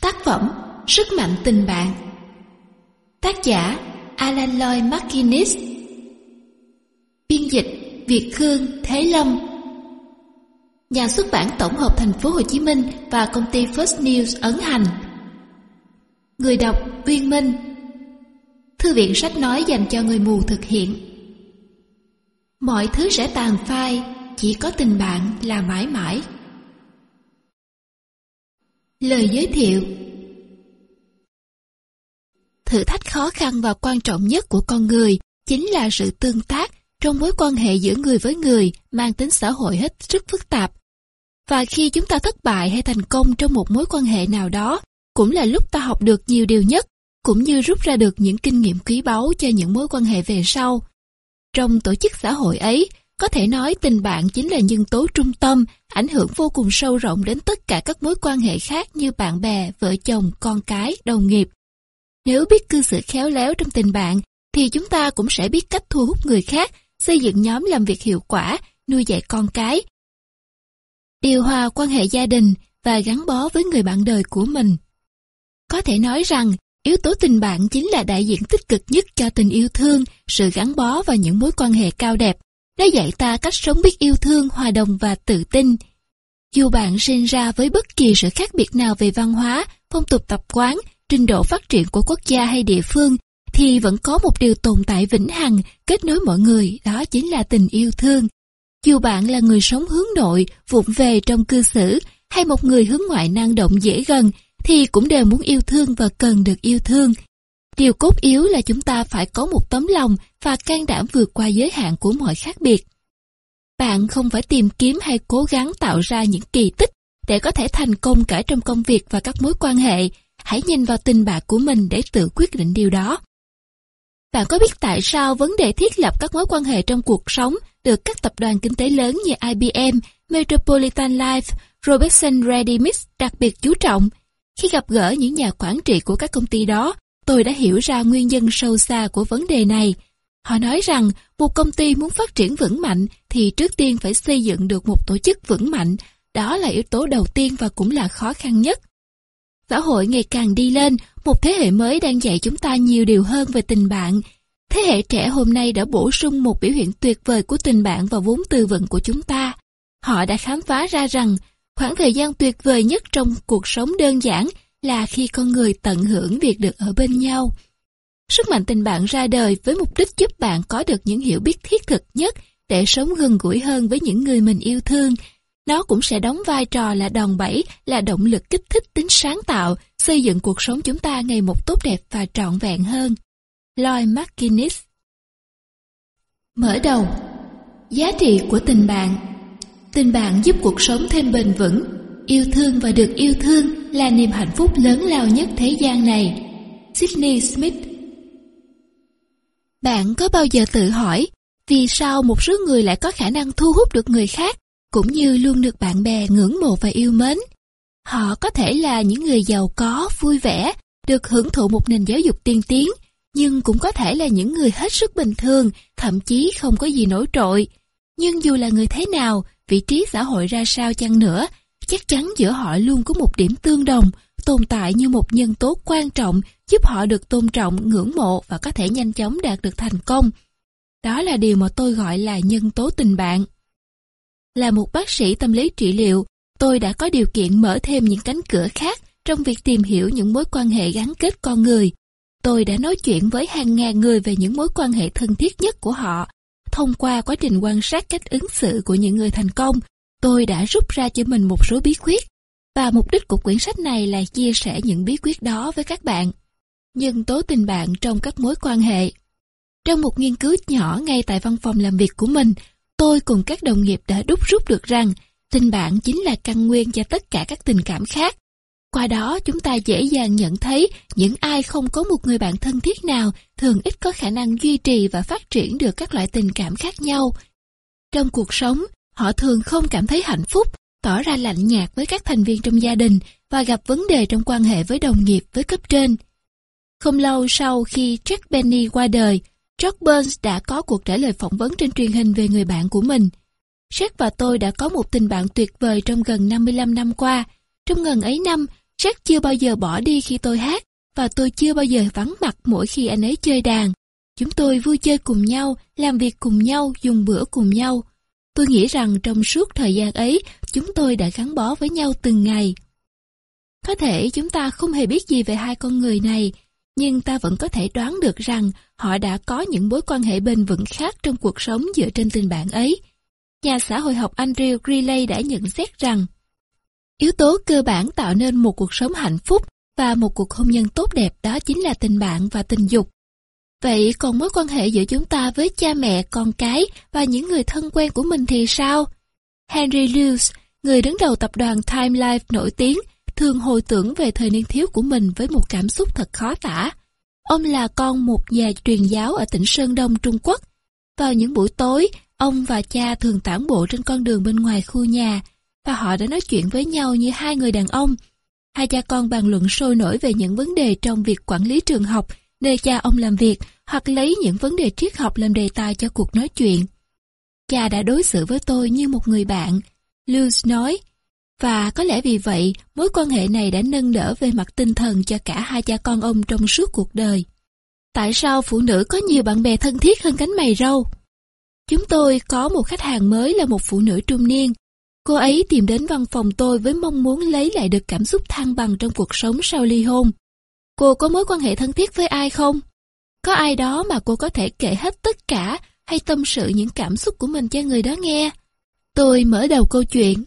Tác phẩm Sức mạnh tình bạn. Tác giả Alan Lloyd McInnes. Biên dịch Việt Khương Thế Lâm. Nhà xuất bản tổng hợp thành phố Hồ Chí Minh và công ty First News ấn hành. Người đọc Uyên Minh. Thư viện sách nói dành cho người mù thực hiện. Mọi thứ sẽ tàn phai, Chỉ có tình bạn là mãi mãi. Lời giới thiệu Thử thách khó khăn và quan trọng nhất của con người chính là sự tương tác trong mối quan hệ giữa người với người mang tính xã hội hết sức phức tạp. Và khi chúng ta thất bại hay thành công trong một mối quan hệ nào đó, cũng là lúc ta học được nhiều điều nhất, cũng như rút ra được những kinh nghiệm quý báu cho những mối quan hệ về sau. Trong tổ chức xã hội ấy, có thể nói tình bạn chính là nhân tố trung tâm, ảnh hưởng vô cùng sâu rộng đến tất cả các mối quan hệ khác như bạn bè, vợ chồng, con cái, đồng nghiệp. Nếu biết cư xử khéo léo trong tình bạn, thì chúng ta cũng sẽ biết cách thu hút người khác, xây dựng nhóm làm việc hiệu quả, nuôi dạy con cái, điều hòa quan hệ gia đình và gắn bó với người bạn đời của mình. Có thể nói rằng, yếu tố tình bạn chính là đại diện tích cực nhất cho tình yêu thương, sự gắn bó và những mối quan hệ cao đẹp. Nó dạy ta cách sống biết yêu thương, hòa đồng và tự tin. Dù bạn sinh ra với bất kỳ sự khác biệt nào về văn hóa, phong tục tập quán, trình độ phát triển của quốc gia hay địa phương, thì vẫn có một điều tồn tại vĩnh hằng kết nối mọi người, đó chính là tình yêu thương. Dù bạn là người sống hướng nội, vụng về trong cư xử, hay một người hướng ngoại năng động dễ gần, thì cũng đều muốn yêu thương và cần được yêu thương. Điều cốt yếu là chúng ta phải có một tấm lòng và can đảm vượt qua giới hạn của mọi khác biệt. Bạn không phải tìm kiếm hay cố gắng tạo ra những kỳ tích để có thể thành công cả trong công việc và các mối quan hệ. Hãy nhìn vào tình bạn của mình để tự quyết định điều đó. Bạn có biết tại sao vấn đề thiết lập các mối quan hệ trong cuộc sống được các tập đoàn kinh tế lớn như IBM, Metropolitan Life, Robertson Ready Mix đặc biệt chú trọng? Khi gặp gỡ những nhà quản trị của các công ty đó, tôi đã hiểu ra nguyên nhân sâu xa của vấn đề này. Họ nói rằng một công ty muốn phát triển vững mạnh thì trước tiên phải xây dựng được một tổ chức vững mạnh. Đó là yếu tố đầu tiên và cũng là khó khăn nhất. Xã hội ngày càng đi lên, một thế hệ mới đang dạy chúng ta nhiều điều hơn về tình bạn. Thế hệ trẻ hôm nay đã bổ sung một biểu hiện tuyệt vời của tình bạn và vốn từ vựng của chúng ta. Họ đã khám phá ra rằng khoảng thời gian tuyệt vời nhất trong cuộc sống đơn giản là khi con người tận hưởng việc được ở bên nhau. Sức mạnh tình bạn ra đời với mục đích giúp bạn có được những hiểu biết thiết thực nhất để sống gần gũi hơn với những người mình yêu thương. Nó cũng sẽ đóng vai trò là đòn bẩy, là động lực kích thích tính sáng tạo, xây dựng cuộc sống chúng ta ngày một tốt đẹp và trọn vẹn hơn. Lloyd McGuinness Mở đầu Giá trị của tình bạn Tình bạn giúp cuộc sống thêm bền vững Yêu thương và được yêu thương là niềm hạnh phúc lớn lao nhất thế gian này. Sydney Smith Bạn có bao giờ tự hỏi vì sao một số người lại có khả năng thu hút được người khác cũng như luôn được bạn bè ngưỡng mộ và yêu mến? Họ có thể là những người giàu có, vui vẻ, được hưởng thụ một nền giáo dục tiên tiến, nhưng cũng có thể là những người hết sức bình thường, thậm chí không có gì nổi trội. Nhưng dù là người thế nào, vị trí xã hội ra sao chăng nữa, chắc chắn giữa họ luôn có một điểm tương đồng, tồn tại như một nhân tố quan trọng giúp họ được tôn trọng, ngưỡng mộ và có thể nhanh chóng đạt được thành công. Đó là điều mà tôi gọi là nhân tố tình bạn. Là một bác sĩ tâm lý trị liệu, tôi đã có điều kiện mở thêm những cánh cửa khác trong việc tìm hiểu những mối quan hệ gắn kết con người. Tôi đã nói chuyện với hàng ngàn người về những mối quan hệ thân thiết nhất của họ. Thông qua quá trình quan sát cách ứng xử của những người thành công, tôi đã rút ra cho mình một số bí quyết. Và mục đích của quyển sách này là chia sẻ những bí quyết đó với các bạn. Nhân tố tình bạn trong các mối quan hệ Trong một nghiên cứu nhỏ ngay tại văn phòng làm việc của mình, tôi cùng các đồng nghiệp đã đúc rút được rằng tình bạn chính là căn nguyên cho tất cả các tình cảm khác. Qua đó chúng ta dễ dàng nhận thấy những ai không có một người bạn thân thiết nào thường ít có khả năng duy trì và phát triển được các loại tình cảm khác nhau. Trong cuộc sống, họ thường không cảm thấy hạnh phúc, tỏ ra lạnh nhạt với các thành viên trong gia đình và gặp vấn đề trong quan hệ với đồng nghiệp với cấp trên. Không lâu sau khi Jack Benny qua đời, George Burns đã có cuộc trả lời phỏng vấn trên truyền hình về người bạn của mình. Jack và tôi đã có một tình bạn tuyệt vời trong gần 55 năm qua. Trong gần ấy năm, Jack chưa bao giờ bỏ đi khi tôi hát, và tôi chưa bao giờ vắng mặt mỗi khi anh ấy chơi đàn. Chúng tôi vui chơi cùng nhau, làm việc cùng nhau, dùng bữa cùng nhau. Tôi nghĩ rằng trong suốt thời gian ấy, chúng tôi đã gắn bó với nhau từng ngày. Có thể chúng ta không hề biết gì về hai con người này, nhưng ta vẫn có thể đoán được rằng họ đã có những mối quan hệ bền vững khác trong cuộc sống dựa trên tình bạn ấy. Nhà xã hội học Andrew Greeley đã nhận xét rằng yếu tố cơ bản tạo nên một cuộc sống hạnh phúc và một cuộc hôn nhân tốt đẹp đó chính là tình bạn và tình dục. Vậy còn mối quan hệ giữa chúng ta với cha mẹ, con cái và những người thân quen của mình thì sao? Henry Lewis, người đứng đầu tập đoàn Time Life nổi tiếng, thường hồi tưởng về thời niên thiếu của mình với một cảm xúc thật khó tả. Ông là con một nhà truyền giáo ở tỉnh Sơn Đông, Trung Quốc. Vào những buổi tối, ông và cha thường tản bộ trên con đường bên ngoài khu nhà, và họ đã nói chuyện với nhau như hai người đàn ông. Hai cha con bàn luận sôi nổi về những vấn đề trong việc quản lý trường học, nơi cha ông làm việc, hoặc lấy những vấn đề triết học làm đề tài cho cuộc nói chuyện. Cha đã đối xử với tôi như một người bạn, Lewis nói, và có lẽ vì vậy, mối quan hệ này đã nâng đỡ về mặt tinh thần cho cả hai cha con ông trong suốt cuộc đời. Tại sao phụ nữ có nhiều bạn bè thân thiết hơn cánh mày râu? Chúng tôi có một khách hàng mới là một phụ nữ trung niên. Cô ấy tìm đến văn phòng tôi với mong muốn lấy lại được cảm xúc thăng bằng trong cuộc sống sau ly hôn. Cô có mối quan hệ thân thiết với ai không? Có ai đó mà cô có thể kể hết tất cả hay tâm sự những cảm xúc của mình cho người đó nghe? Tôi mở đầu câu chuyện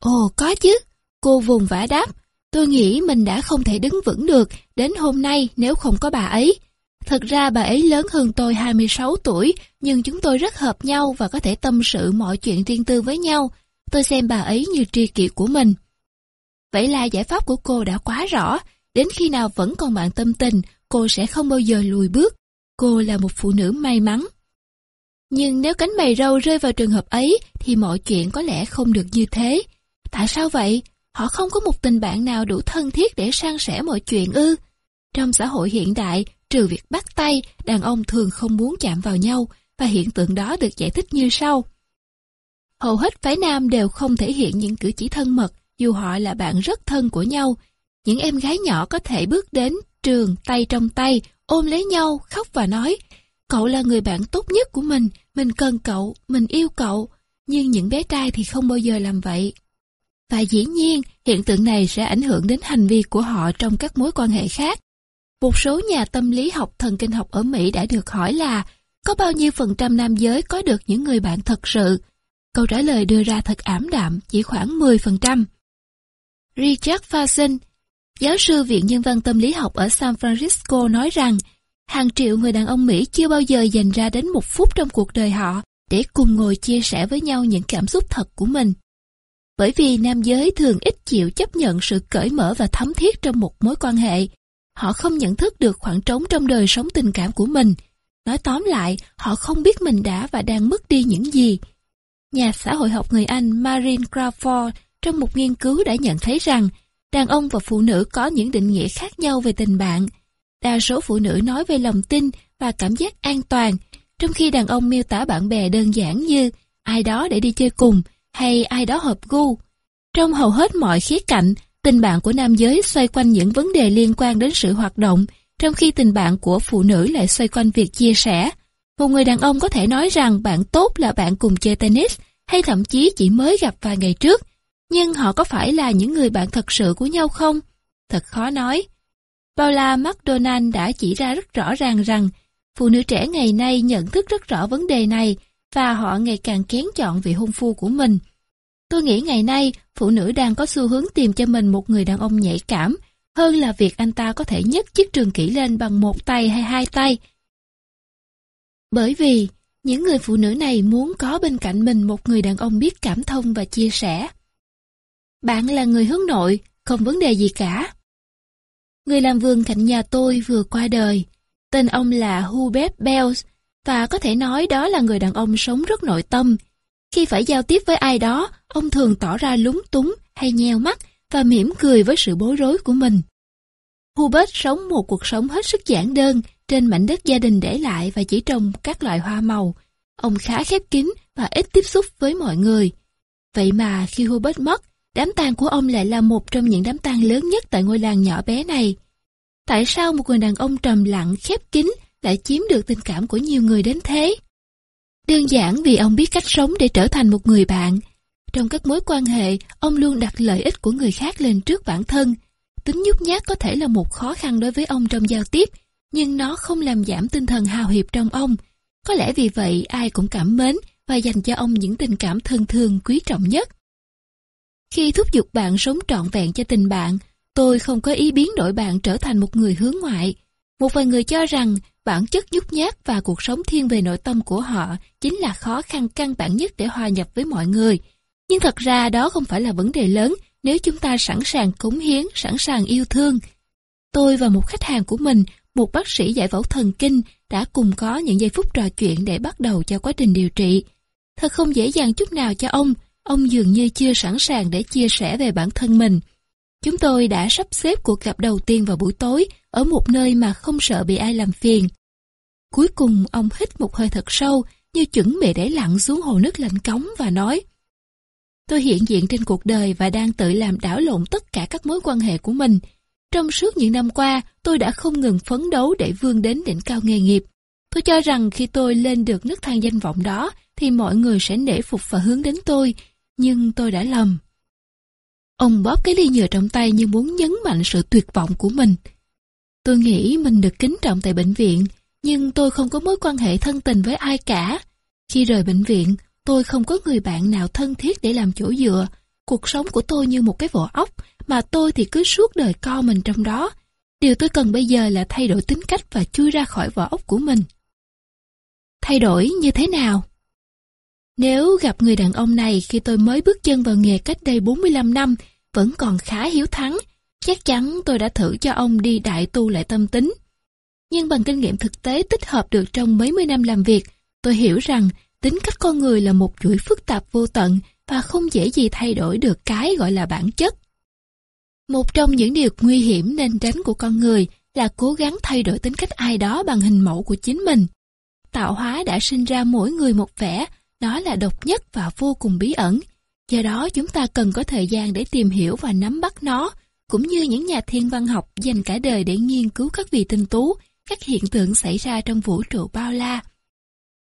Ồ có chứ, cô vùng vã đáp. Tôi nghĩ mình đã không thể đứng vững được đến hôm nay nếu không có bà ấy. Thật ra bà ấy lớn hơn tôi 26 tuổi, nhưng chúng tôi rất hợp nhau và có thể tâm sự mọi chuyện riêng tư với nhau. Tôi xem bà ấy như tri kỷ của mình. Vậy là giải pháp của cô đã quá rõ, đến khi nào vẫn còn bạn tâm tình, cô sẽ không bao giờ lùi bước. Cô là một phụ nữ may mắn. Nhưng nếu cánh mày râu rơi vào trường hợp ấy, thì mọi chuyện có lẽ không được như thế. Tại sao vậy? Họ không có một tình bạn nào đủ thân thiết để san sẻ mọi chuyện ư. Trong xã hội hiện đại, trừ việc bắt tay, đàn ông thường không muốn chạm vào nhau, và hiện tượng đó được giải thích như sau. Hầu hết phái nam đều không thể hiện những cử chỉ thân mật, dù họ là bạn rất thân của nhau. Những em gái nhỏ có thể bước đến trường tay trong tay, ôm lấy nhau, khóc và nói, cậu là người bạn tốt nhất của mình, mình cần cậu, mình yêu cậu. Nhưng những bé trai thì không bao giờ làm vậy. Và dĩ nhiên, hiện tượng này sẽ ảnh hưởng đến hành vi của họ trong các mối quan hệ khác. Một số nhà tâm lý học thần kinh học ở Mỹ đã được hỏi là có bao nhiêu phần trăm nam giới có được những người bạn thật sự? Câu trả lời đưa ra thật ảm đạm, chỉ khoảng 10%. Richard Fasen, giáo sư Viện Nhân văn Tâm lý học ở San Francisco nói rằng hàng triệu người đàn ông Mỹ chưa bao giờ dành ra đến một phút trong cuộc đời họ để cùng ngồi chia sẻ với nhau những cảm xúc thật của mình. Bởi vì nam giới thường ít chịu chấp nhận sự cởi mở và thấm thiết trong một mối quan hệ. Họ không nhận thức được khoảng trống trong đời sống tình cảm của mình. Nói tóm lại, họ không biết mình đã và đang mất đi những gì. Nhà xã hội học người Anh Marin Crawford trong một nghiên cứu đã nhận thấy rằng đàn ông và phụ nữ có những định nghĩa khác nhau về tình bạn. Đa số phụ nữ nói về lòng tin và cảm giác an toàn, trong khi đàn ông miêu tả bạn bè đơn giản như ai đó để đi chơi cùng, hay ai đó hợp gu. Trong hầu hết mọi khía cạnh, tình bạn của nam giới xoay quanh những vấn đề liên quan đến sự hoạt động, trong khi tình bạn của phụ nữ lại xoay quanh việc chia sẻ. Một người đàn ông có thể nói rằng bạn tốt là bạn cùng chơi tennis, hay thậm chí chỉ mới gặp vài ngày trước, nhưng họ có phải là những người bạn thật sự của nhau không? Thật khó nói. Paula McDonald đã chỉ ra rất rõ ràng rằng phụ nữ trẻ ngày nay nhận thức rất rõ vấn đề này và họ ngày càng kén chọn vị hôn phu của mình. Tôi nghĩ ngày nay, phụ nữ đang có xu hướng tìm cho mình một người đàn ông nhạy cảm, hơn là việc anh ta có thể nhấc chiếc trường kỷ lên bằng một tay hay hai tay. Bởi vì, những người phụ nữ này muốn có bên cạnh mình một người đàn ông biết cảm thông và chia sẻ. Bạn là người hướng nội, không vấn đề gì cả. Người làm vườn cạnh nhà tôi vừa qua đời. Tên ông là Hubert Bells, và có thể nói đó là người đàn ông sống rất nội tâm. Khi phải giao tiếp với ai đó, ông thường tỏ ra lúng túng hay nheo mắt và mỉm cười với sự bối rối của mình. Hubert sống một cuộc sống hết sức giản đơn trên mảnh đất gia đình để lại và chỉ trồng các loại hoa màu. Ông khá khép kín và ít tiếp xúc với mọi người. Vậy mà khi Hubert mất, đám tang của ông lại là một trong những đám tang lớn nhất tại ngôi làng nhỏ bé này. Tại sao một người đàn ông trầm lặng, khép kín lại chiếm được tình cảm của nhiều người đến thế? Đơn giản vì ông biết cách sống để trở thành một người bạn. Trong các mối quan hệ, ông luôn đặt lợi ích của người khác lên trước bản thân. Tính nhút nhát có thể là một khó khăn đối với ông trong giao tiếp, nhưng nó không làm giảm tinh thần hào hiệp trong ông. Có lẽ vì vậy ai cũng cảm mến và dành cho ông những tình cảm thân thương quý trọng nhất. Khi thúc giục bạn sống trọn vẹn cho tình bạn, tôi không có ý biến đổi bạn trở thành một người hướng ngoại. Một vài người cho rằng bản chất nhút nhát và cuộc sống thiên về nội tâm của họ chính là khó khăn căn bản nhất để hòa nhập với mọi người. Nhưng thật ra đó không phải là vấn đề lớn nếu chúng ta sẵn sàng cống hiến, sẵn sàng yêu thương. Tôi và một khách hàng của mình, một bác sĩ giải phẫu thần kinh, đã cùng có những giây phút trò chuyện để bắt đầu cho quá trình điều trị. Thật không dễ dàng chút nào cho ông, ông dường như chưa sẵn sàng để chia sẻ về bản thân mình. Chúng tôi đã sắp xếp cuộc gặp đầu tiên vào buổi tối ở một nơi mà không sợ bị ai làm phiền. Cuối cùng ông hít một hơi thật sâu như chuẩn bị để lặn xuống hồ nước lạnh cống và nói Tôi hiện diện trên cuộc đời và đang tự làm đảo lộn tất cả các mối quan hệ của mình. Trong suốt những năm qua, tôi đã không ngừng phấn đấu để vươn đến đỉnh cao nghề nghiệp. Tôi cho rằng khi tôi lên được nước thang danh vọng đó, thì mọi người sẽ nể phục và hướng đến tôi, nhưng tôi đã lầm. Ông bóp cái ly nhựa trong tay như muốn nhấn mạnh sự tuyệt vọng của mình. Tôi nghĩ mình được kính trọng tại bệnh viện, nhưng tôi không có mối quan hệ thân tình với ai cả. Khi rời bệnh viện, tôi không có người bạn nào thân thiết để làm chỗ dựa. Cuộc sống của tôi như một cái vỏ ốc, mà tôi thì cứ suốt đời co mình trong đó. Điều tôi cần bây giờ là thay đổi tính cách và chui ra khỏi vỏ ốc của mình. Thay đổi như thế nào? Nếu gặp người đàn ông này khi tôi mới bước chân vào nghề cách đây 45 năm, vẫn còn khá hiếu thắng, chắc chắn tôi đã thử cho ông đi đại tu lại tâm tính. Nhưng bằng kinh nghiệm thực tế tích hợp được trong mấy mươi năm làm việc, tôi hiểu rằng tính cách con người là một chuỗi phức tạp vô tận và không dễ gì thay đổi được cái gọi là bản chất. Một trong những điều nguy hiểm nên tránh của con người là cố gắng thay đổi tính cách ai đó bằng hình mẫu của chính mình. Tạo hóa đã sinh ra mỗi người một vẻ nó là độc nhất và vô cùng bí ẩn. Do đó chúng ta cần có thời gian để tìm hiểu và nắm bắt nó, cũng như những nhà thiên văn học dành cả đời để nghiên cứu các vị tinh tú, các hiện tượng xảy ra trong vũ trụ bao la.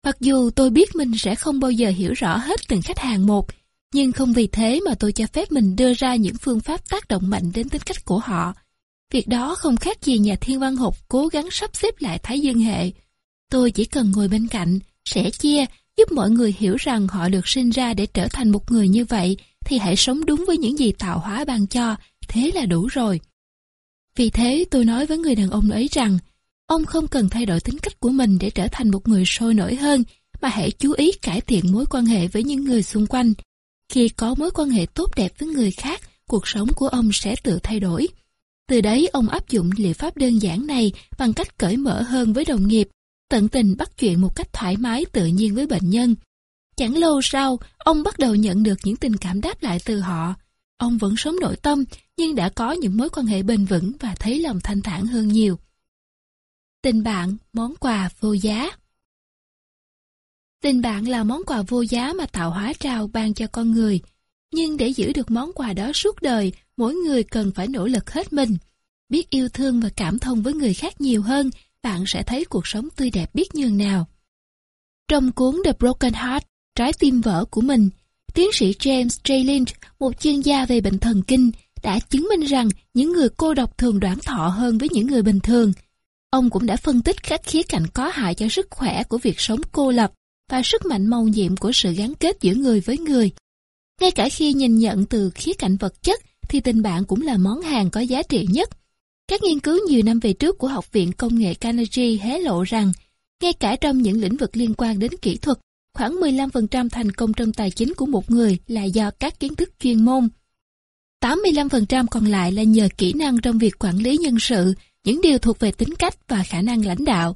Mặc dù tôi biết mình sẽ không bao giờ hiểu rõ hết từng khách hàng một, nhưng không vì thế mà tôi cho phép mình đưa ra những phương pháp tác động mạnh đến tính cách của họ. Việc đó không khác gì nhà thiên văn học cố gắng sắp xếp lại Thái Dương hệ. Tôi chỉ cần ngồi bên cạnh, sẻ chia giúp mọi người hiểu rằng họ được sinh ra để trở thành một người như vậy, thì hãy sống đúng với những gì tạo hóa ban cho, thế là đủ rồi. Vì thế tôi nói với người đàn ông ấy rằng, ông không cần thay đổi tính cách của mình để trở thành một người sôi nổi hơn, mà hãy chú ý cải thiện mối quan hệ với những người xung quanh. Khi có mối quan hệ tốt đẹp với người khác, cuộc sống của ông sẽ tự thay đổi. Từ đấy ông áp dụng liệu pháp đơn giản này bằng cách cởi mở hơn với đồng nghiệp, tận tình bắt chuyện một cách thoải mái tự nhiên với bệnh nhân. Chẳng lâu sau, ông bắt đầu nhận được những tình cảm đáp lại từ họ. Ông vẫn sống nội tâm, nhưng đã có những mối quan hệ bền vững và thấy lòng thanh thản hơn nhiều. Tình bạn, món quà vô giá Tình bạn là món quà vô giá mà tạo hóa trao ban cho con người. Nhưng để giữ được món quà đó suốt đời, mỗi người cần phải nỗ lực hết mình. Biết yêu thương và cảm thông với người khác nhiều hơn bạn sẽ thấy cuộc sống tươi đẹp biết nhường nào. Trong cuốn The Broken Heart, Trái tim vỡ của mình, tiến sĩ James J. Lynch, một chuyên gia về bệnh thần kinh, đã chứng minh rằng những người cô độc thường đoán thọ hơn với những người bình thường. Ông cũng đã phân tích các khía cạnh có hại cho sức khỏe của việc sống cô lập và sức mạnh màu nhiệm của sự gắn kết giữa người với người. Ngay cả khi nhìn nhận từ khía cạnh vật chất thì tình bạn cũng là món hàng có giá trị nhất các nghiên cứu nhiều năm về trước của Học viện Công nghệ Carnegie hé lộ rằng, ngay cả trong những lĩnh vực liên quan đến kỹ thuật, khoảng 15% thành công trong tài chính của một người là do các kiến thức chuyên môn. 85% còn lại là nhờ kỹ năng trong việc quản lý nhân sự, những điều thuộc về tính cách và khả năng lãnh đạo.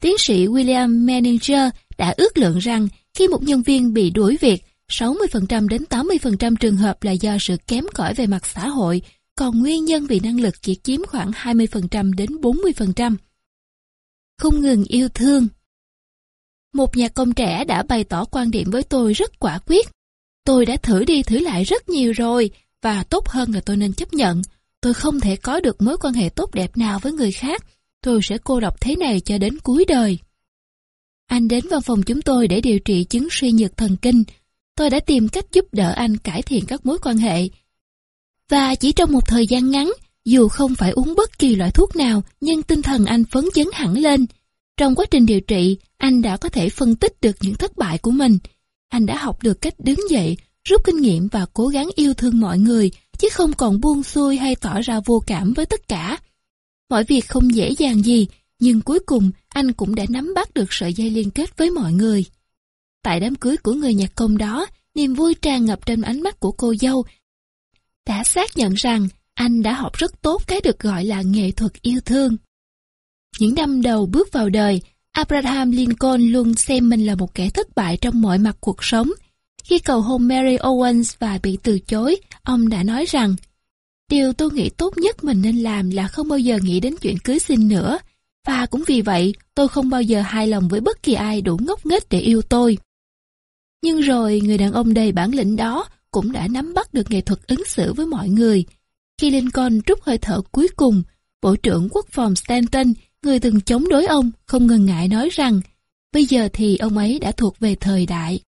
Tiến sĩ William Menninger đã ước lượng rằng khi một nhân viên bị đuổi việc, 60% đến 80% trường hợp là do sự kém cỏi về mặt xã hội còn nguyên nhân vì năng lực chỉ chiếm khoảng 20% đến 40%. Không ngừng yêu thương Một nhà công trẻ đã bày tỏ quan điểm với tôi rất quả quyết. Tôi đã thử đi thử lại rất nhiều rồi, và tốt hơn là tôi nên chấp nhận. Tôi không thể có được mối quan hệ tốt đẹp nào với người khác. Tôi sẽ cô độc thế này cho đến cuối đời. Anh đến văn phòng chúng tôi để điều trị chứng suy nhược thần kinh. Tôi đã tìm cách giúp đỡ anh cải thiện các mối quan hệ. Và chỉ trong một thời gian ngắn, dù không phải uống bất kỳ loại thuốc nào, nhưng tinh thần anh phấn chấn hẳn lên. Trong quá trình điều trị, anh đã có thể phân tích được những thất bại của mình. Anh đã học được cách đứng dậy, rút kinh nghiệm và cố gắng yêu thương mọi người, chứ không còn buông xuôi hay tỏ ra vô cảm với tất cả. Mọi việc không dễ dàng gì, nhưng cuối cùng anh cũng đã nắm bắt được sợi dây liên kết với mọi người. Tại đám cưới của người nhạc công đó, niềm vui tràn ngập trên ánh mắt của cô dâu đã xác nhận rằng anh đã học rất tốt cái được gọi là nghệ thuật yêu thương. Những năm đầu bước vào đời, Abraham Lincoln luôn xem mình là một kẻ thất bại trong mọi mặt cuộc sống. Khi cầu hôn Mary Owens và bị từ chối, ông đã nói rằng Điều tôi nghĩ tốt nhất mình nên làm là không bao giờ nghĩ đến chuyện cưới xin nữa. Và cũng vì vậy, tôi không bao giờ hài lòng với bất kỳ ai đủ ngốc nghếch để yêu tôi. Nhưng rồi, người đàn ông đầy bản lĩnh đó cũng đã nắm bắt được nghệ thuật ứng xử với mọi người. Khi Lincoln rút hơi thở cuối cùng, Bộ trưởng Quốc phòng Stanton, người từng chống đối ông, không ngần ngại nói rằng bây giờ thì ông ấy đã thuộc về thời đại.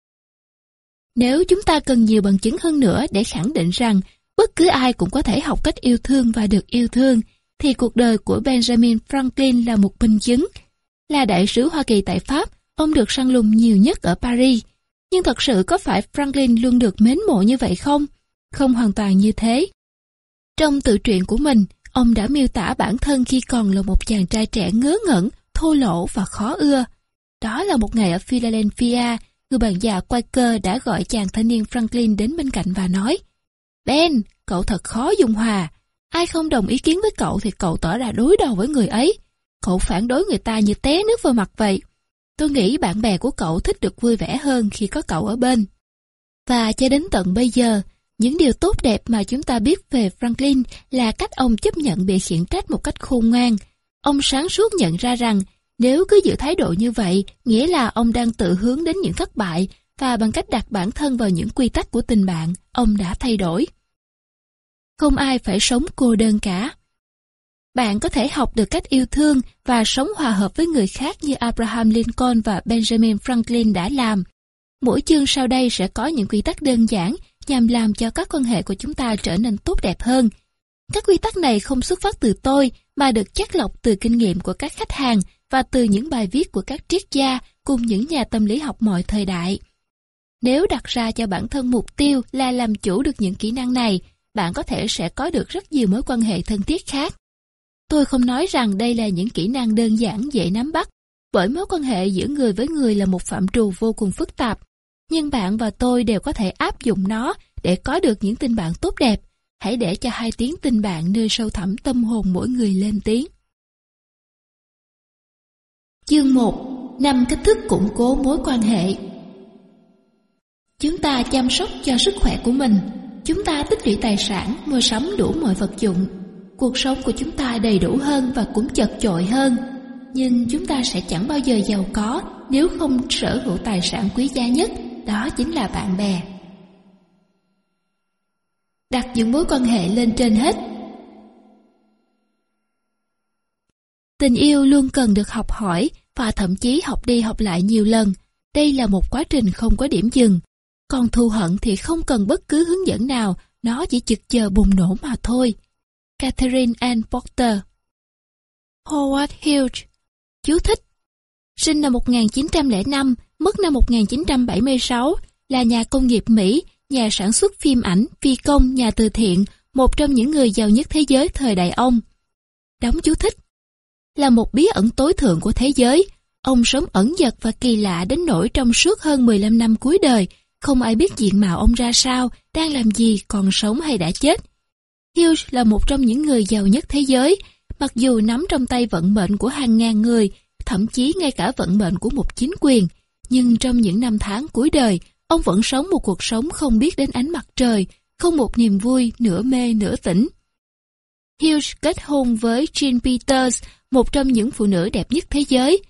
Nếu chúng ta cần nhiều bằng chứng hơn nữa để khẳng định rằng bất cứ ai cũng có thể học cách yêu thương và được yêu thương, thì cuộc đời của Benjamin Franklin là một minh chứng. Là đại sứ Hoa Kỳ tại Pháp, ông được săn lùng nhiều nhất ở Paris. Nhưng thật sự có phải Franklin luôn được mến mộ như vậy không? Không hoàn toàn như thế. Trong tự truyện của mình, ông đã miêu tả bản thân khi còn là một chàng trai trẻ ngớ ngẩn, thô lỗ và khó ưa. Đó là một ngày ở Philadelphia, người bạn già Quaker đã gọi chàng thanh niên Franklin đến bên cạnh và nói Ben, cậu thật khó dung hòa. Ai không đồng ý kiến với cậu thì cậu tỏ ra đối đầu với người ấy. Cậu phản đối người ta như té nước vào mặt vậy. Tôi nghĩ bạn bè của cậu thích được vui vẻ hơn khi có cậu ở bên. Và cho đến tận bây giờ, những điều tốt đẹp mà chúng ta biết về Franklin là cách ông chấp nhận bị khiển trách một cách khôn ngoan. Ông sáng suốt nhận ra rằng nếu cứ giữ thái độ như vậy, nghĩa là ông đang tự hướng đến những thất bại và bằng cách đặt bản thân vào những quy tắc của tình bạn, ông đã thay đổi. Không ai phải sống cô đơn cả. Bạn có thể học được cách yêu thương và sống hòa hợp với người khác như Abraham Lincoln và Benjamin Franklin đã làm. Mỗi chương sau đây sẽ có những quy tắc đơn giản nhằm làm cho các quan hệ của chúng ta trở nên tốt đẹp hơn. Các quy tắc này không xuất phát từ tôi mà được chắt lọc từ kinh nghiệm của các khách hàng và từ những bài viết của các triết gia cùng những nhà tâm lý học mọi thời đại. Nếu đặt ra cho bản thân mục tiêu là làm chủ được những kỹ năng này, bạn có thể sẽ có được rất nhiều mối quan hệ thân thiết khác. Tôi không nói rằng đây là những kỹ năng đơn giản dễ nắm bắt, bởi mối quan hệ giữa người với người là một phạm trù vô cùng phức tạp. Nhưng bạn và tôi đều có thể áp dụng nó để có được những tình bạn tốt đẹp. Hãy để cho hai tiếng tình bạn nơi sâu thẳm tâm hồn mỗi người lên tiếng. Chương 1. Năm cách thức củng cố mối quan hệ Chúng ta chăm sóc cho sức khỏe của mình. Chúng ta tích lũy tài sản, mua sắm đủ mọi vật dụng. Cuộc sống của chúng ta đầy đủ hơn và cũng chật chội hơn. Nhưng chúng ta sẽ chẳng bao giờ giàu có nếu không sở hữu tài sản quý giá nhất, đó chính là bạn bè. Đặt những mối quan hệ lên trên hết. Tình yêu luôn cần được học hỏi và thậm chí học đi học lại nhiều lần. Đây là một quá trình không có điểm dừng. Còn thù hận thì không cần bất cứ hướng dẫn nào, nó chỉ chực chờ bùng nổ mà thôi. Catherine Ann Porter Howard Hughes Chú thích Sinh năm 1905, mất năm 1976, là nhà công nghiệp Mỹ, nhà sản xuất phim ảnh, phi công, nhà từ thiện, một trong những người giàu nhất thế giới thời đại ông. Đóng chú thích Là một bí ẩn tối thượng của thế giới, ông sống ẩn dật và kỳ lạ đến nỗi trong suốt hơn 15 năm cuối đời, không ai biết diện mạo ông ra sao, đang làm gì, còn sống hay đã chết. Hughes là một trong những người giàu nhất thế giới, mặc dù nắm trong tay vận mệnh của hàng ngàn người, thậm chí ngay cả vận mệnh của một chính quyền. Nhưng trong những năm tháng cuối đời, ông vẫn sống một cuộc sống không biết đến ánh mặt trời, không một niềm vui, nửa mê nửa tỉnh. Hughes kết hôn với Jean Peters, một trong những phụ nữ đẹp nhất thế giới.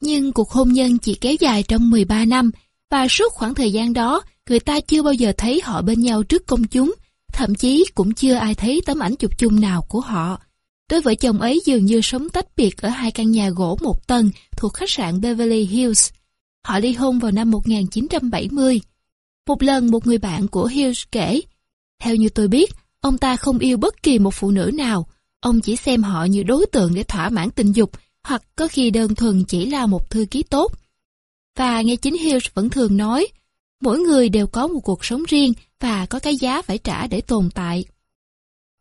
Nhưng cuộc hôn nhân chỉ kéo dài trong 13 năm, và suốt khoảng thời gian đó, người ta chưa bao giờ thấy họ bên nhau trước công chúng, thậm chí cũng chưa ai thấy tấm ảnh chụp chung nào của họ. Đôi vợ chồng ấy dường như sống tách biệt ở hai căn nhà gỗ một tầng thuộc khách sạn Beverly Hills. Họ ly hôn vào năm 1970. Một lần một người bạn của Hughes kể, theo như tôi biết, ông ta không yêu bất kỳ một phụ nữ nào, ông chỉ xem họ như đối tượng để thỏa mãn tình dục, hoặc có khi đơn thuần chỉ là một thư ký tốt. Và nghe chính Hughes vẫn thường nói, mỗi người đều có một cuộc sống riêng và có cái giá phải trả để tồn tại.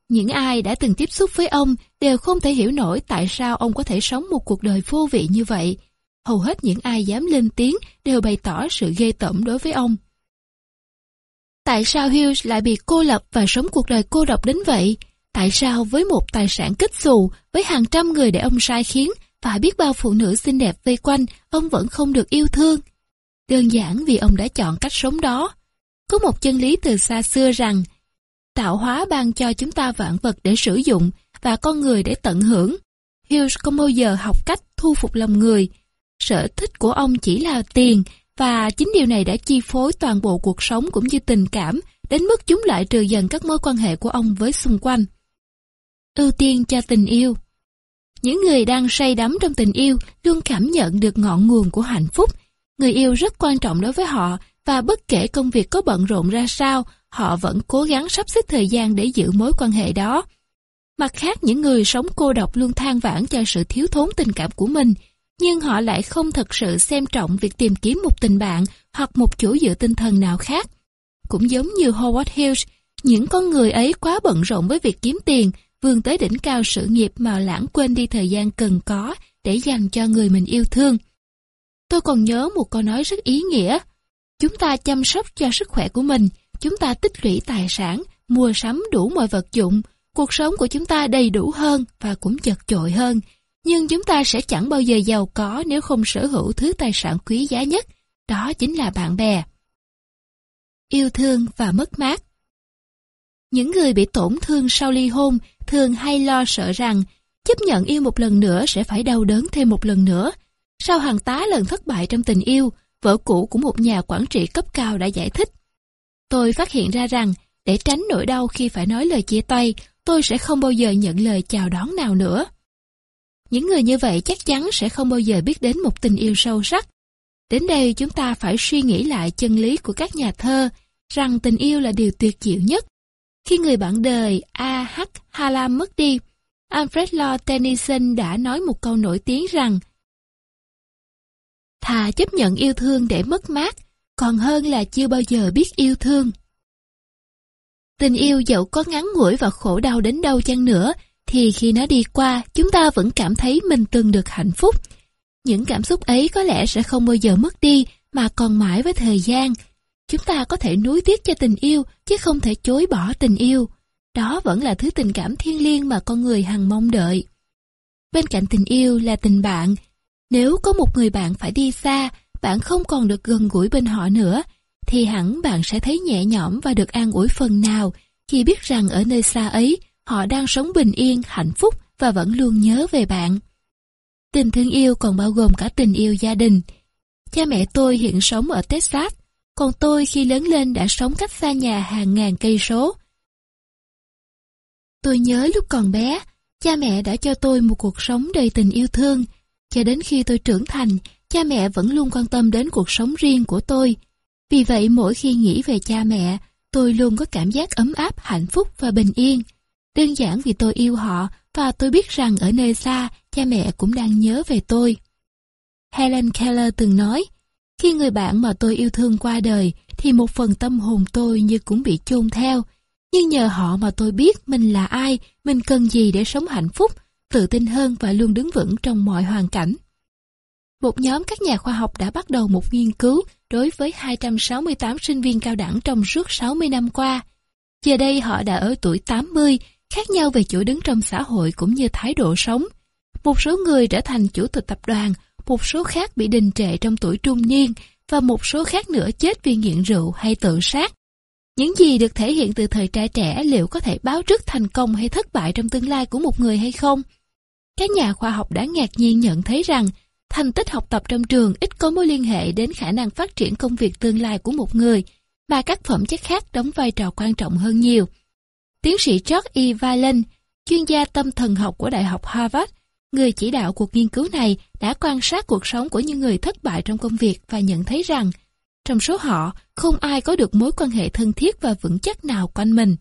Những ai đã từng tiếp xúc với ông đều không thể hiểu nổi tại sao ông có thể sống một cuộc đời vô vị như vậy. Hầu hết những ai dám lên tiếng đều bày tỏ sự ghê tởm đối với ông. Tại sao Hughes lại bị cô lập và sống cuộc đời cô độc đến vậy? Tại sao với một tài sản kích xù, với hàng trăm người để ông sai khiến và biết bao phụ nữ xinh đẹp vây quanh, ông vẫn không được yêu thương? Đơn giản vì ông đã chọn cách sống đó. Có một chân lý từ xa xưa rằng, tạo hóa ban cho chúng ta vạn vật để sử dụng và con người để tận hưởng. Hughes không bao giờ học cách thu phục lòng người. Sở thích của ông chỉ là tiền và chính điều này đã chi phối toàn bộ cuộc sống cũng như tình cảm đến mức chúng lại trừ dần các mối quan hệ của ông với xung quanh. Ưu tiên cho tình yêu Những người đang say đắm trong tình yêu luôn cảm nhận được ngọn nguồn của hạnh phúc. Người yêu rất quan trọng đối với họ và bất kể công việc có bận rộn ra sao, họ vẫn cố gắng sắp xếp thời gian để giữ mối quan hệ đó. Mặt khác, những người sống cô độc luôn than vãn cho sự thiếu thốn tình cảm của mình, nhưng họ lại không thật sự xem trọng việc tìm kiếm một tình bạn hoặc một chỗ dựa tinh thần nào khác. Cũng giống như Howard Hughes, những con người ấy quá bận rộn với việc kiếm tiền, vươn tới đỉnh cao sự nghiệp mà lãng quên đi thời gian cần có để dành cho người mình yêu thương. Tôi còn nhớ một câu nói rất ý nghĩa. Chúng ta chăm sóc cho sức khỏe của mình, chúng ta tích lũy tài sản, mua sắm đủ mọi vật dụng, cuộc sống của chúng ta đầy đủ hơn và cũng chật chội hơn. Nhưng chúng ta sẽ chẳng bao giờ giàu có nếu không sở hữu thứ tài sản quý giá nhất, đó chính là bạn bè. Yêu thương và mất mát Những người bị tổn thương sau ly hôn thường hay lo sợ rằng chấp nhận yêu một lần nữa sẽ phải đau đớn thêm một lần nữa. Sau hàng tá lần thất bại trong tình yêu, vợ cũ của một nhà quản trị cấp cao đã giải thích. Tôi phát hiện ra rằng, để tránh nỗi đau khi phải nói lời chia tay, tôi sẽ không bao giờ nhận lời chào đón nào nữa. Những người như vậy chắc chắn sẽ không bao giờ biết đến một tình yêu sâu sắc. Đến đây chúng ta phải suy nghĩ lại chân lý của các nhà thơ, rằng tình yêu là điều tuyệt diệu nhất. Khi người bạn đời A. H. Hallam mất đi, Alfred Lord Tennyson đã nói một câu nổi tiếng rằng Thà chấp nhận yêu thương để mất mát, còn hơn là chưa bao giờ biết yêu thương. Tình yêu dẫu có ngắn ngủi và khổ đau đến đâu chăng nữa, thì khi nó đi qua, chúng ta vẫn cảm thấy mình từng được hạnh phúc. Những cảm xúc ấy có lẽ sẽ không bao giờ mất đi, mà còn mãi với thời gian. Chúng ta có thể nuối tiếc cho tình yêu, chứ không thể chối bỏ tình yêu. Đó vẫn là thứ tình cảm thiêng liêng mà con người hằng mong đợi. Bên cạnh tình yêu là tình bạn. Nếu có một người bạn phải đi xa, bạn không còn được gần gũi bên họ nữa, thì hẳn bạn sẽ thấy nhẹ nhõm và được an ủi phần nào khi biết rằng ở nơi xa ấy, họ đang sống bình yên, hạnh phúc và vẫn luôn nhớ về bạn. Tình thương yêu còn bao gồm cả tình yêu gia đình. Cha mẹ tôi hiện sống ở Texas, còn tôi khi lớn lên đã sống cách xa nhà hàng ngàn cây số. Tôi nhớ lúc còn bé, cha mẹ đã cho tôi một cuộc sống đầy tình yêu thương. Cho đến khi tôi trưởng thành, cha mẹ vẫn luôn quan tâm đến cuộc sống riêng của tôi. Vì vậy mỗi khi nghĩ về cha mẹ, tôi luôn có cảm giác ấm áp, hạnh phúc và bình yên. Đơn giản vì tôi yêu họ và tôi biết rằng ở nơi xa, cha mẹ cũng đang nhớ về tôi. Helen Keller từng nói, khi người bạn mà tôi yêu thương qua đời thì một phần tâm hồn tôi như cũng bị chôn theo. Nhưng nhờ họ mà tôi biết mình là ai, mình cần gì để sống hạnh phúc, tự tin hơn và luôn đứng vững trong mọi hoàn cảnh. Một nhóm các nhà khoa học đã bắt đầu một nghiên cứu đối với 268 sinh viên cao đẳng trong suốt 60 năm qua. Giờ đây họ đã ở tuổi 80, khác nhau về chỗ đứng trong xã hội cũng như thái độ sống. Một số người trở thành chủ tịch tập đoàn, một số khác bị đình trệ trong tuổi trung niên và một số khác nữa chết vì nghiện rượu hay tự sát. Những gì được thể hiện từ thời trai trẻ liệu có thể báo trước thành công hay thất bại trong tương lai của một người hay không? Các nhà khoa học đã ngạc nhiên nhận thấy rằng thành tích học tập trong trường ít có mối liên hệ đến khả năng phát triển công việc tương lai của một người, mà các phẩm chất khác đóng vai trò quan trọng hơn nhiều. Tiến sĩ George E. Valen, chuyên gia tâm thần học của Đại học Harvard, người chỉ đạo cuộc nghiên cứu này đã quan sát cuộc sống của những người thất bại trong công việc và nhận thấy rằng trong số họ không ai có được mối quan hệ thân thiết và vững chắc nào quanh mình.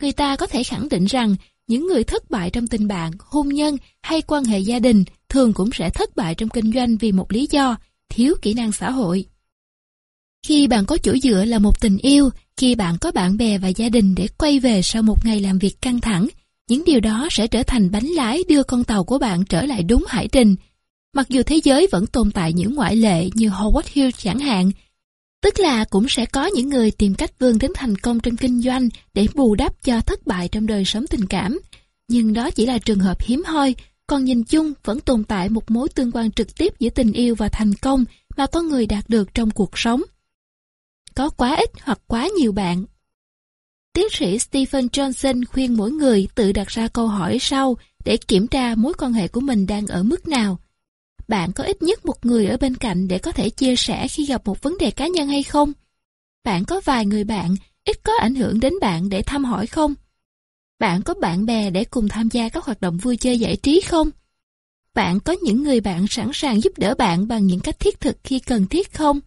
Người ta có thể khẳng định rằng những người thất bại trong tình bạn, hôn nhân hay quan hệ gia đình thường cũng sẽ thất bại trong kinh doanh vì một lý do, thiếu kỹ năng xã hội. Khi bạn có chỗ dựa là một tình yêu, khi bạn có bạn bè và gia đình để quay về sau một ngày làm việc căng thẳng, những điều đó sẽ trở thành bánh lái đưa con tàu của bạn trở lại đúng hải trình. Mặc dù thế giới vẫn tồn tại những ngoại lệ như Howard Hughes chẳng hạn, tức là cũng sẽ có những người tìm cách vươn đến thành công trong kinh doanh để bù đắp cho thất bại trong đời sống tình cảm. Nhưng đó chỉ là trường hợp hiếm hoi, còn nhìn chung vẫn tồn tại một mối tương quan trực tiếp giữa tình yêu và thành công mà con người đạt được trong cuộc sống. Có quá ít hoặc quá nhiều bạn. Tiến sĩ Stephen Johnson khuyên mỗi người tự đặt ra câu hỏi sau để kiểm tra mối quan hệ của mình đang ở mức nào. Bạn có ít nhất một người ở bên cạnh để có thể chia sẻ khi gặp một vấn đề cá nhân hay không? Bạn có vài người bạn ít có ảnh hưởng đến bạn để thăm hỏi không? Bạn có bạn bè để cùng tham gia các hoạt động vui chơi giải trí không? Bạn có những người bạn sẵn sàng giúp đỡ bạn bằng những cách thiết thực khi cần thiết không?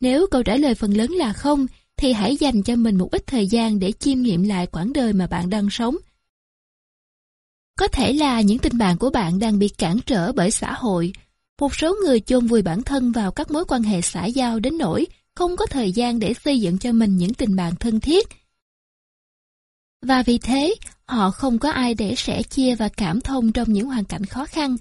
Nếu câu trả lời phần lớn là không, thì hãy dành cho mình một ít thời gian để chiêm nghiệm lại quãng đời mà bạn đang sống. Có thể là những tình bạn của bạn đang bị cản trở bởi xã hội. Một số người chôn vùi bản thân vào các mối quan hệ xã giao đến nỗi không có thời gian để xây dựng cho mình những tình bạn thân thiết. Và vì thế, họ không có ai để sẻ chia và cảm thông trong những hoàn cảnh khó khăn.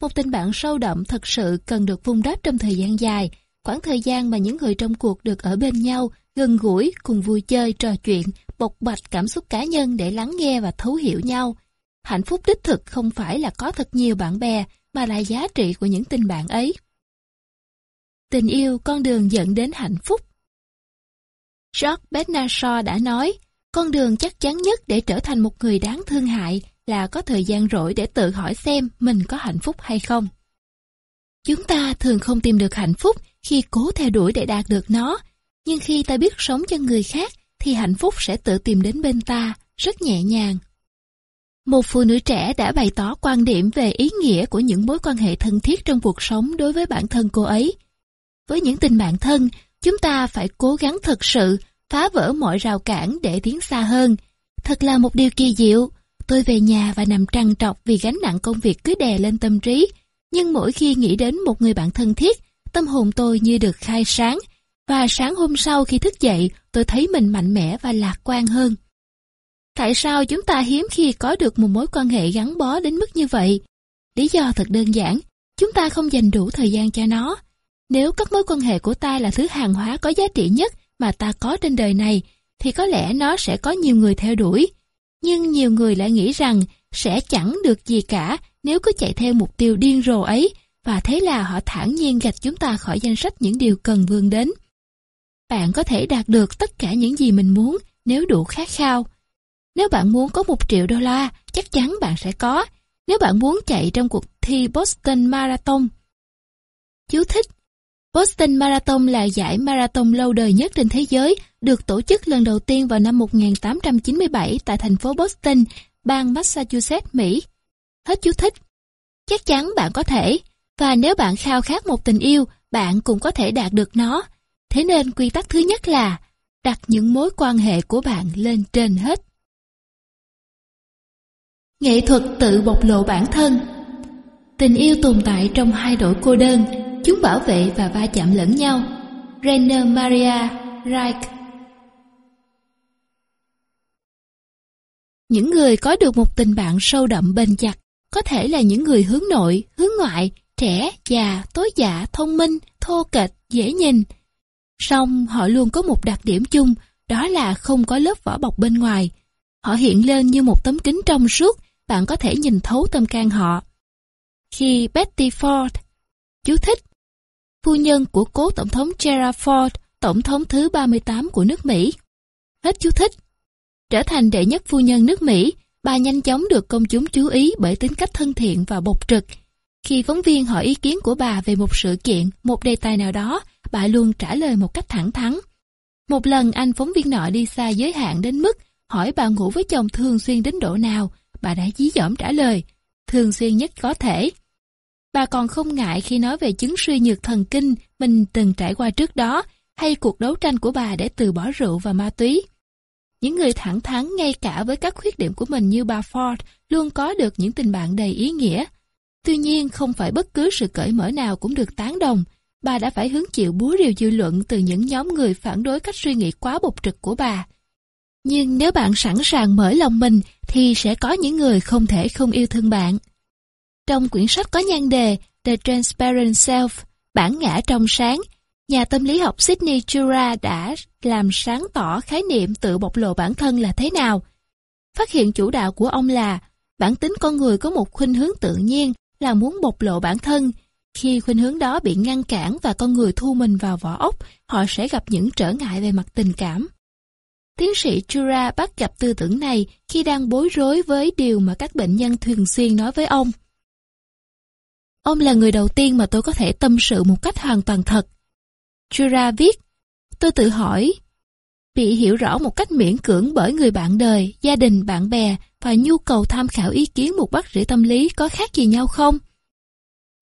Một tình bạn sâu đậm thật sự cần được vun đắp trong thời gian dài, khoảng thời gian mà những người trong cuộc được ở bên nhau, gần gũi, cùng vui chơi, trò chuyện, bộc bạch cảm xúc cá nhân để lắng nghe và thấu hiểu nhau. Hạnh phúc đích thực không phải là có thật nhiều bạn bè, mà là giá trị của những tình bạn ấy. Tình yêu con đường dẫn đến hạnh phúc. George Bernard Shaw đã nói, con đường chắc chắn nhất để trở thành một người đáng thương hại là có thời gian rỗi để tự hỏi xem mình có hạnh phúc hay không. Chúng ta thường không tìm được hạnh phúc khi cố theo đuổi để đạt được nó, nhưng khi ta biết sống cho người khác thì hạnh phúc sẽ tự tìm đến bên ta, rất nhẹ nhàng. Một phụ nữ trẻ đã bày tỏ quan điểm về ý nghĩa của những mối quan hệ thân thiết trong cuộc sống đối với bản thân cô ấy. Với những tình bạn thân, chúng ta phải cố gắng thực sự phá vỡ mọi rào cản để tiến xa hơn. Thật là một điều kỳ diệu. Tôi về nhà và nằm trằn trọc vì gánh nặng công việc cứ đè lên tâm trí. Nhưng mỗi khi nghĩ đến một người bạn thân thiết, tâm hồn tôi như được khai sáng. Và sáng hôm sau khi thức dậy, tôi thấy mình mạnh mẽ và lạc quan hơn. Tại sao chúng ta hiếm khi có được một mối quan hệ gắn bó đến mức như vậy? Lý do thật đơn giản, chúng ta không dành đủ thời gian cho nó. Nếu các mối quan hệ của ta là thứ hàng hóa có giá trị nhất mà ta có trên đời này, thì có lẽ nó sẽ có nhiều người theo đuổi. Nhưng nhiều người lại nghĩ rằng sẽ chẳng được gì cả nếu cứ chạy theo mục tiêu điên rồ ấy, và thế là họ thản nhiên gạch chúng ta khỏi danh sách những điều cần vươn đến. Bạn có thể đạt được tất cả những gì mình muốn nếu đủ khát khao. Nếu bạn muốn có một triệu đô la, chắc chắn bạn sẽ có. Nếu bạn muốn chạy trong cuộc thi Boston Marathon. Chú thích Boston Marathon là giải marathon lâu đời nhất trên thế giới, được tổ chức lần đầu tiên vào năm 1897 tại thành phố Boston, bang Massachusetts, Mỹ. Hết chú thích. Chắc chắn bạn có thể, và nếu bạn khao khát một tình yêu, bạn cũng có thể đạt được nó. Thế nên quy tắc thứ nhất là đặt những mối quan hệ của bạn lên trên hết. Nghệ thuật tự bộc lộ bản thân Tình yêu tồn tại trong hai đội cô đơn, chúng bảo vệ và va chạm lẫn nhau. Rainer Maria Reich Những người có được một tình bạn sâu đậm bền chặt có thể là những người hướng nội, hướng ngoại, trẻ, già, tối dạ, thông minh, thô kệch, dễ nhìn. Song họ luôn có một đặc điểm chung, đó là không có lớp vỏ bọc bên ngoài. Họ hiện lên như một tấm kính trong suốt, bạn có thể nhìn thấu tâm can họ. Khi Betty Ford, chú thích, phu nhân của cố tổng thống Gerald Ford, tổng thống thứ 38 của nước Mỹ. Hết chú thích. Trở thành đệ nhất phu nhân nước Mỹ, bà nhanh chóng được công chúng chú ý bởi tính cách thân thiện và bộc trực. Khi phóng viên hỏi ý kiến của bà về một sự kiện, một đề tài nào đó, bà luôn trả lời một cách thẳng thắn. Một lần anh phóng viên nọ đi xa giới hạn đến mức hỏi bà ngủ với chồng thường xuyên đến độ nào, bà đã dí dỏm trả lời, thường xuyên nhất có thể. Bà còn không ngại khi nói về chứng suy nhược thần kinh mình từng trải qua trước đó, hay cuộc đấu tranh của bà để từ bỏ rượu và ma túy. Những người thẳng thắn ngay cả với các khuyết điểm của mình như bà Ford luôn có được những tình bạn đầy ý nghĩa. Tuy nhiên không phải bất cứ sự cởi mở nào cũng được tán đồng, bà đã phải hứng chịu búa rìu dư luận từ những nhóm người phản đối cách suy nghĩ quá bộc trực của bà. Nhưng nếu bạn sẵn sàng mở lòng mình thì sẽ có những người không thể không yêu thương bạn. Trong quyển sách có nhan đề The Transparent Self, bản ngã trong sáng, nhà tâm lý học Sydney Chura đã làm sáng tỏ khái niệm tự bộc lộ bản thân là thế nào. Phát hiện chủ đạo của ông là bản tính con người có một khuynh hướng tự nhiên là muốn bộc lộ bản thân. Khi khuynh hướng đó bị ngăn cản và con người thu mình vào vỏ ốc, họ sẽ gặp những trở ngại về mặt tình cảm. Tiến sĩ Chura bắt gặp tư tưởng này khi đang bối rối với điều mà các bệnh nhân thường xuyên nói với ông. Ông là người đầu tiên mà tôi có thể tâm sự một cách hoàn toàn thật. Chura viết, tôi tự hỏi, bị hiểu rõ một cách miễn cưỡng bởi người bạn đời, gia đình, bạn bè và nhu cầu tham khảo ý kiến một bác sĩ tâm lý có khác gì nhau không?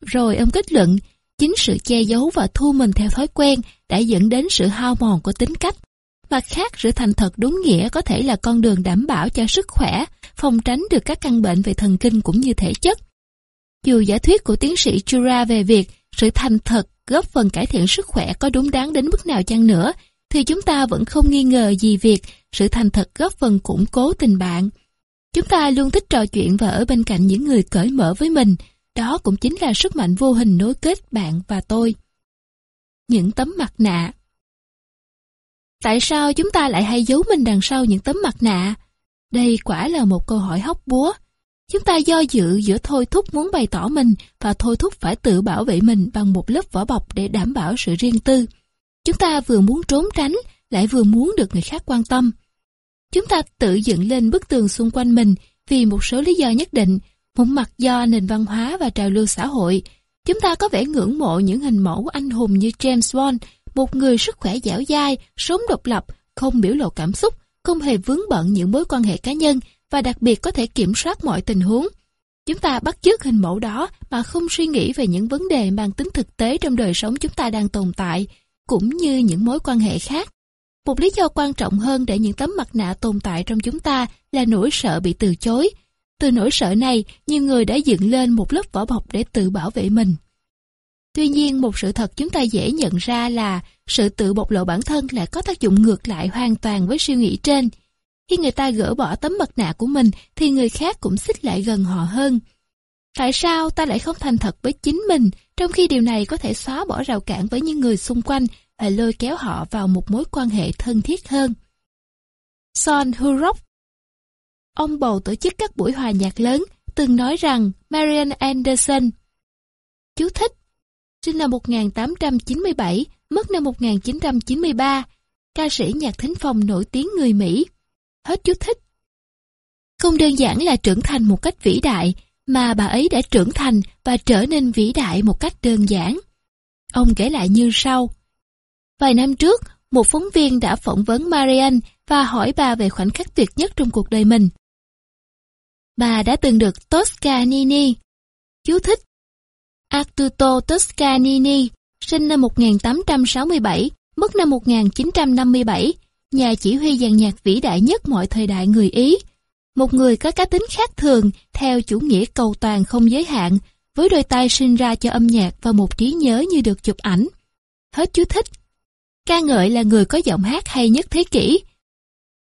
Rồi ông kết luận, chính sự che giấu và thu mình theo thói quen đã dẫn đến sự hao mòn của tính cách. Mặt khác, sự thành thật đúng nghĩa có thể là con đường đảm bảo cho sức khỏe, phòng tránh được các căn bệnh về thần kinh cũng như thể chất. Dù giả thuyết của tiến sĩ Chura về việc sự thành thật góp phần cải thiện sức khỏe có đúng đáng đến mức nào chăng nữa, thì chúng ta vẫn không nghi ngờ gì việc sự thành thật góp phần củng cố tình bạn. Chúng ta luôn thích trò chuyện và ở bên cạnh những người cởi mở với mình, đó cũng chính là sức mạnh vô hình nối kết bạn và tôi. Những tấm mặt nạ Tại sao chúng ta lại hay giấu mình đằng sau những tấm mặt nạ? Đây quả là một câu hỏi hóc búa. Chúng ta do dự giữa thôi thúc muốn bày tỏ mình và thôi thúc phải tự bảo vệ mình bằng một lớp vỏ bọc để đảm bảo sự riêng tư. Chúng ta vừa muốn trốn tránh, lại vừa muốn được người khác quan tâm. Chúng ta tự dựng lên bức tường xung quanh mình vì một số lý do nhất định, một mặt do nền văn hóa và trào lưu xã hội. Chúng ta có vẻ ngưỡng mộ những hình mẫu anh hùng như James Bond, một người sức khỏe dẻo dai, sống độc lập, không biểu lộ cảm xúc, không hề vướng bận những mối quan hệ cá nhân và đặc biệt có thể kiểm soát mọi tình huống. Chúng ta bắt chước hình mẫu đó mà không suy nghĩ về những vấn đề mang tính thực tế trong đời sống chúng ta đang tồn tại, cũng như những mối quan hệ khác. Một lý do quan trọng hơn để những tấm mặt nạ tồn tại trong chúng ta là nỗi sợ bị từ chối. Từ nỗi sợ này, nhiều người đã dựng lên một lớp vỏ bọc để tự bảo vệ mình. Tuy nhiên, một sự thật chúng ta dễ nhận ra là sự tự bộc lộ bản thân lại có tác dụng ngược lại hoàn toàn với suy nghĩ trên. Khi người ta gỡ bỏ tấm mặt nạ của mình thì người khác cũng xích lại gần họ hơn. Tại sao ta lại không thành thật với chính mình trong khi điều này có thể xóa bỏ rào cản với những người xung quanh và lôi kéo họ vào một mối quan hệ thân thiết hơn? Son Hurok Ông bầu tổ chức các buổi hòa nhạc lớn từng nói rằng Marian Anderson Chú thích Sinh năm 1897, mất năm 1993, ca sĩ nhạc thính phòng nổi tiếng người Mỹ. Hết chú thích. Không đơn giản là trưởng thành một cách vĩ đại, mà bà ấy đã trưởng thành và trở nên vĩ đại một cách đơn giản. Ông kể lại như sau. Vài năm trước, một phóng viên đã phỏng vấn Marianne và hỏi bà về khoảnh khắc tuyệt nhất trong cuộc đời mình. Bà đã từng được Toscanini. Chú thích. Arturo Toscanini, sinh năm 1867, mất năm 1957, nhà chỉ huy dàn nhạc vĩ đại nhất mọi thời đại người Ý. Một người có cá tính khác thường, theo chủ nghĩa cầu toàn không giới hạn, với đôi tay sinh ra cho âm nhạc và một trí nhớ như được chụp ảnh. Hết chú thích. Ca ngợi là người có giọng hát hay nhất thế kỷ.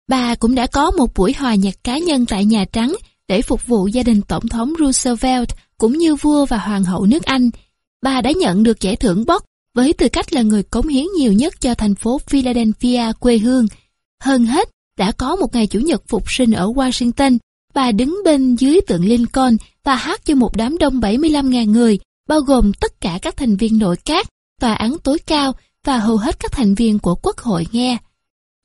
Bà cũng đã có một buổi hòa nhạc cá nhân tại Nhà Trắng để phục vụ gia đình Tổng thống Roosevelt cũng như vua và hoàng hậu nước Anh. Bà đã nhận được giải thưởng bốc với tư cách là người cống hiến nhiều nhất cho thành phố Philadelphia quê hương. Hơn hết, đã có một ngày Chủ nhật phục sinh ở Washington, bà đứng bên dưới tượng Lincoln và hát cho một đám đông 75.000 người, bao gồm tất cả các thành viên nội các, tòa án tối cao và hầu hết các thành viên của quốc hội nghe.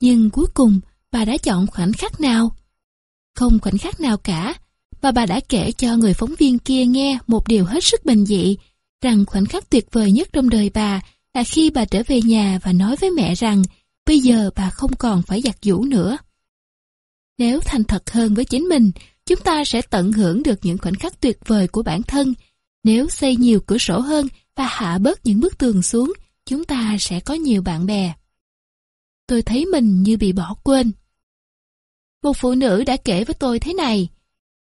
Nhưng cuối cùng, bà đã chọn khoảnh khắc nào? Không khoảnh khắc nào cả, và bà đã kể cho người phóng viên kia nghe một điều hết sức bình dị, rằng khoảnh khắc tuyệt vời nhất trong đời bà là khi bà trở về nhà và nói với mẹ rằng bây giờ bà không còn phải giặt giũ nữa. Nếu thành thật hơn với chính mình, chúng ta sẽ tận hưởng được những khoảnh khắc tuyệt vời của bản thân. Nếu xây nhiều cửa sổ hơn và hạ bớt những bức tường xuống, chúng ta sẽ có nhiều bạn bè. Tôi thấy mình như bị bỏ quên. Một phụ nữ đã kể với tôi thế này,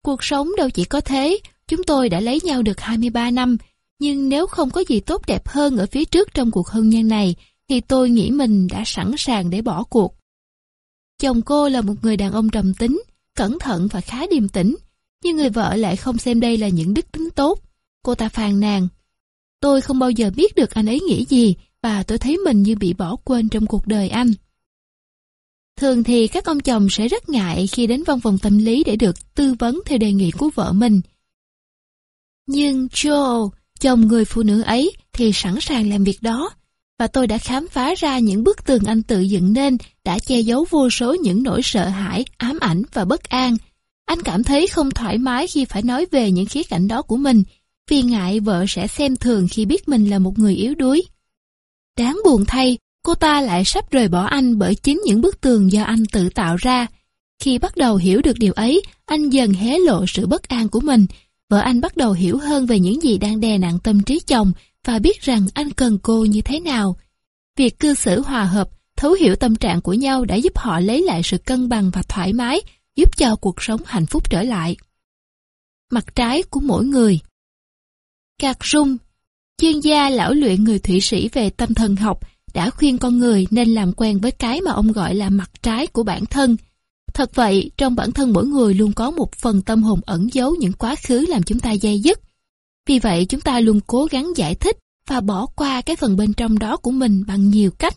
cuộc sống đâu chỉ có thế, chúng tôi đã lấy nhau được 23 năm, nhưng nếu không có gì tốt đẹp hơn ở phía trước trong cuộc hôn nhân này, thì tôi nghĩ mình đã sẵn sàng để bỏ cuộc. Chồng cô là một người đàn ông trầm tính, cẩn thận và khá điềm tĩnh, nhưng người vợ lại không xem đây là những đức tính tốt. Cô ta phàn nàn. Tôi không bao giờ biết được anh ấy nghĩ gì và tôi thấy mình như bị bỏ quên trong cuộc đời anh. Thường thì các ông chồng sẽ rất ngại khi đến văn phòng tâm lý để được tư vấn theo đề nghị của vợ mình. Nhưng Joe, chồng người phụ nữ ấy thì sẵn sàng làm việc đó. Và tôi đã khám phá ra những bức tường anh tự dựng nên đã che giấu vô số những nỗi sợ hãi, ám ảnh và bất an. Anh cảm thấy không thoải mái khi phải nói về những khía cạnh đó của mình, vì ngại vợ sẽ xem thường khi biết mình là một người yếu đuối. Đáng buồn thay, cô ta lại sắp rời bỏ anh bởi chính những bức tường do anh tự tạo ra. Khi bắt đầu hiểu được điều ấy, anh dần hé lộ sự bất an của mình. Vợ anh bắt đầu hiểu hơn về những gì đang đè nặng tâm trí chồng và biết rằng anh cần cô như thế nào. Việc cư xử hòa hợp, thấu hiểu tâm trạng của nhau đã giúp họ lấy lại sự cân bằng và thoải mái, giúp cho cuộc sống hạnh phúc trở lại. Mặt trái của mỗi người Cạc Rung, chuyên gia lão luyện người Thụy Sĩ về tâm thần học, đã khuyên con người nên làm quen với cái mà ông gọi là mặt trái của bản thân. Thật vậy, trong bản thân mỗi người luôn có một phần tâm hồn ẩn giấu những quá khứ làm chúng ta dây dứt. Vì vậy chúng ta luôn cố gắng giải thích và bỏ qua cái phần bên trong đó của mình bằng nhiều cách.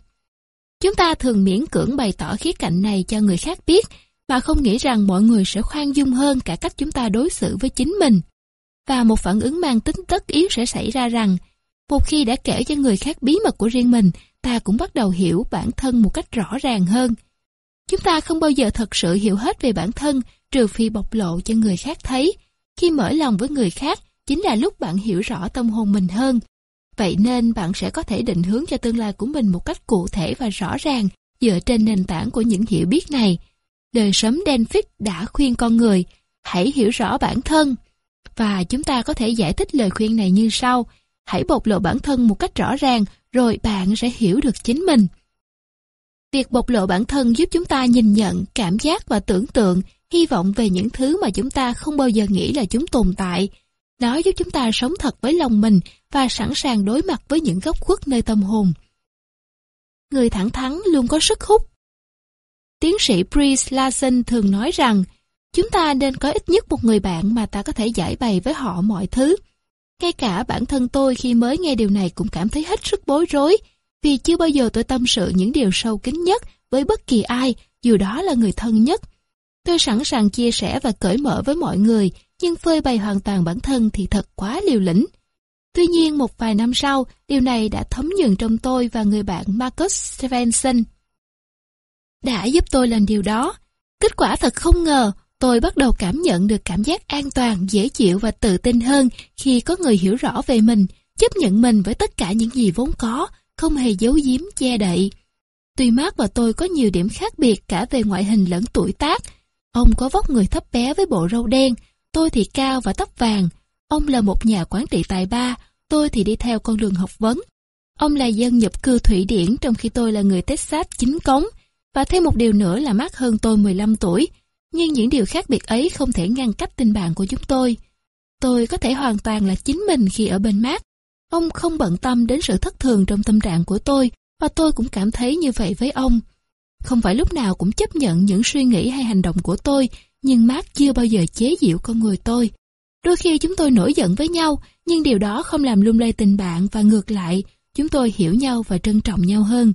Chúng ta thường miễn cưỡng bày tỏ khía cạnh này cho người khác biết mà không nghĩ rằng mọi người sẽ khoan dung hơn cả cách chúng ta đối xử với chính mình. Và một phản ứng mang tính tất yếu sẽ xảy ra rằng một khi đã kể cho người khác bí mật của riêng mình, ta cũng bắt đầu hiểu bản thân một cách rõ ràng hơn. Chúng ta không bao giờ thật sự hiểu hết về bản thân trừ phi bộc lộ cho người khác thấy. Khi mở lòng với người khác, chính là lúc bạn hiểu rõ tâm hồn mình hơn. Vậy nên bạn sẽ có thể định hướng cho tương lai của mình một cách cụ thể và rõ ràng dựa trên nền tảng của những hiểu biết này. Đời sớm Denfit đã khuyên con người, hãy hiểu rõ bản thân. Và chúng ta có thể giải thích lời khuyên này như sau. Hãy bộc lộ bản thân một cách rõ ràng, rồi bạn sẽ hiểu được chính mình. Việc bộc lộ bản thân giúp chúng ta nhìn nhận, cảm giác và tưởng tượng, hy vọng về những thứ mà chúng ta không bao giờ nghĩ là chúng tồn tại, nó giúp chúng ta sống thật với lòng mình và sẵn sàng đối mặt với những góc khuất nơi tâm hồn. Người thẳng thắn luôn có sức hút. Tiến sĩ Brice Larson thường nói rằng, chúng ta nên có ít nhất một người bạn mà ta có thể giải bày với họ mọi thứ. Ngay cả bản thân tôi khi mới nghe điều này cũng cảm thấy hết sức bối rối, vì chưa bao giờ tôi tâm sự những điều sâu kín nhất với bất kỳ ai, dù đó là người thân nhất. Tôi sẵn sàng chia sẻ và cởi mở với mọi người, nhưng phơi bày hoàn toàn bản thân thì thật quá liều lĩnh. Tuy nhiên một vài năm sau, điều này đã thấm nhường trong tôi và người bạn Marcus Stevenson. Đã giúp tôi làm điều đó. Kết quả thật không ngờ, tôi bắt đầu cảm nhận được cảm giác an toàn, dễ chịu và tự tin hơn khi có người hiểu rõ về mình, chấp nhận mình với tất cả những gì vốn có, không hề giấu giếm che đậy. Tuy Mark và tôi có nhiều điểm khác biệt cả về ngoại hình lẫn tuổi tác. Ông có vóc người thấp bé với bộ râu đen, tôi thì cao và tóc vàng. Ông là một nhà quản trị tài ba, tôi thì đi theo con đường học vấn. Ông là dân nhập cư Thụy Điển trong khi tôi là người Texas chính cống. Và thêm một điều nữa là Mark hơn tôi 15 tuổi. Nhưng những điều khác biệt ấy không thể ngăn cách tình bạn của chúng tôi. Tôi có thể hoàn toàn là chính mình khi ở bên Mark. Ông không bận tâm đến sự thất thường trong tâm trạng của tôi và tôi cũng cảm thấy như vậy với ông. Không phải lúc nào cũng chấp nhận những suy nghĩ hay hành động của tôi, nhưng Mark chưa bao giờ chế giễu con người tôi. Đôi khi chúng tôi nổi giận với nhau, nhưng điều đó không làm lung lay tình bạn và ngược lại, chúng tôi hiểu nhau và trân trọng nhau hơn.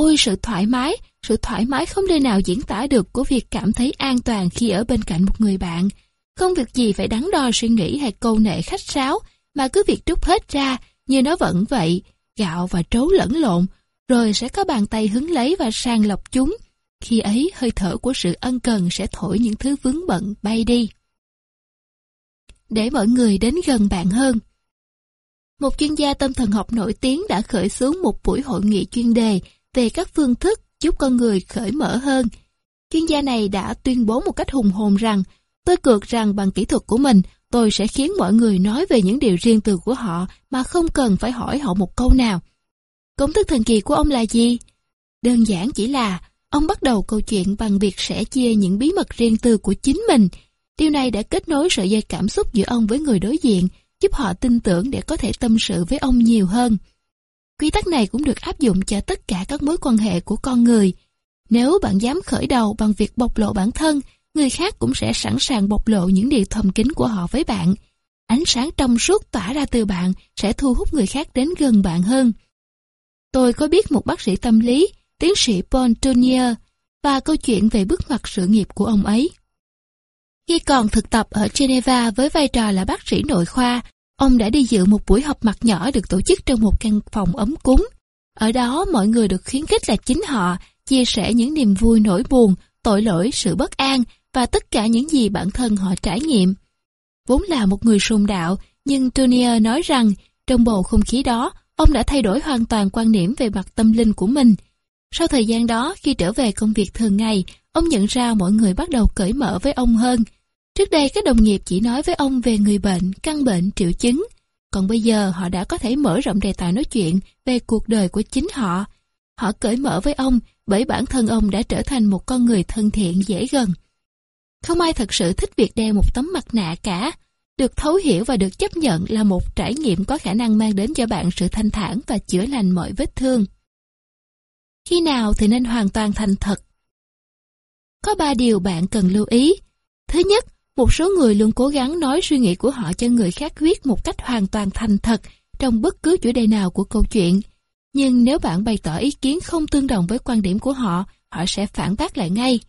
Ôi sự thoải mái, sự thoải mái không nơi nào diễn tả được của việc cảm thấy an toàn khi ở bên cạnh một người bạn. Không việc gì phải đắn đo suy nghĩ hay câu nệ khách sáo, mà cứ việc trút hết ra như nó vẫn vậy, gạo và trấu lẫn lộn, rồi sẽ có bàn tay hứng lấy và sàng lọc chúng. Khi ấy hơi thở của sự ân cần sẽ thổi những thứ vướng bận bay đi. Để mọi người đến gần bạn hơn. Một chuyên gia tâm thần học nổi tiếng đã khởi xướng một buổi hội nghị chuyên đề về các phương thức giúp con người khởi mở hơn. Chuyên gia này đã tuyên bố một cách hùng hồn rằng tôi cược rằng bằng kỹ thuật của mình tôi sẽ khiến mọi người nói về những điều riêng tư của họ mà không cần phải hỏi họ một câu nào. Công thức thần kỳ của ông là gì? Đơn giản chỉ là ông bắt đầu câu chuyện bằng việc sẻ chia những bí mật riêng tư của chính mình. Điều này đã kết nối sợi dây cảm xúc giữa ông với người đối diện, giúp họ tin tưởng để có thể tâm sự với ông nhiều hơn. Quy tắc này cũng được áp dụng cho tất cả các mối quan hệ của con người. Nếu bạn dám khởi đầu bằng việc bộc lộ bản thân, người khác cũng sẽ sẵn sàng bộc lộ những điều thầm kín của họ với bạn. Ánh sáng trong suốt tỏa ra từ bạn sẽ thu hút người khác đến gần bạn hơn. Tôi có biết một bác sĩ tâm lý, tiến sĩ Paul Tournier, và câu chuyện về bước ngoặt sự nghiệp của ông ấy. Khi còn thực tập ở Geneva với vai trò là bác sĩ nội khoa, ông đã đi dự một buổi họp mặt nhỏ được tổ chức trong một căn phòng ấm cúng. Ở đó mọi người được khuyến khích là chính họ, chia sẻ những niềm vui nỗi buồn, tội lỗi, sự bất an và tất cả những gì bản thân họ trải nghiệm. Vốn là một người sùng đạo, nhưng Tunier nói rằng trong bầu không khí đó, ông đã thay đổi hoàn toàn quan niệm về mặt tâm linh của mình. Sau thời gian đó, khi trở về công việc thường ngày, ông nhận ra mọi người bắt đầu cởi mở với ông hơn. Trước đây các đồng nghiệp chỉ nói với ông về người bệnh, căn bệnh, triệu chứng. Còn bây giờ họ đã có thể mở rộng đề tài nói chuyện về cuộc đời của chính họ. Họ cởi mở với ông bởi bản thân ông đã trở thành một con người thân thiện dễ gần. Không ai thật sự thích việc đeo một tấm mặt nạ cả. Được thấu hiểu và được chấp nhận là một trải nghiệm có khả năng mang đến cho bạn sự thanh thản và chữa lành mọi vết thương. Khi nào thì nên hoàn toàn thành thật? Có ba điều bạn cần lưu ý. Thứ nhất, một số người luôn cố gắng nói suy nghĩ của họ cho người khác biết một cách hoàn toàn thành thật trong bất cứ chủ đề nào của câu chuyện. Nhưng nếu bạn bày tỏ ý kiến không tương đồng với quan điểm của họ, họ sẽ phản bác lại ngay.